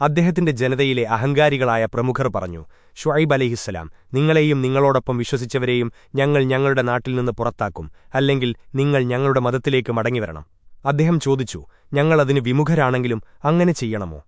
അദ്ദേഹത്തിന്റെ ജനതയിലെ അഹങ്കാരികളായ പ്രമുഖർ പറഞ്ഞു ഷുഐബ് അലഹിസ്സലാം നിങ്ങളെയും നിങ്ങളോടൊപ്പം വിശ്വസിച്ചവരെയും ഞങ്ങൾ ഞങ്ങളുടെ നാട്ടിൽ നിന്ന് പുറത്താക്കും അല്ലെങ്കിൽ നിങ്ങൾ ഞങ്ങളുടെ മതത്തിലേക്ക് മടങ്ങിവരണം. അദ്ദേഹം ചോദിച്ചു ഞങ്ങളതിന് വിമുഖരാണെങ്കിലും അങ്ങനെ ചെയ്യണമോ?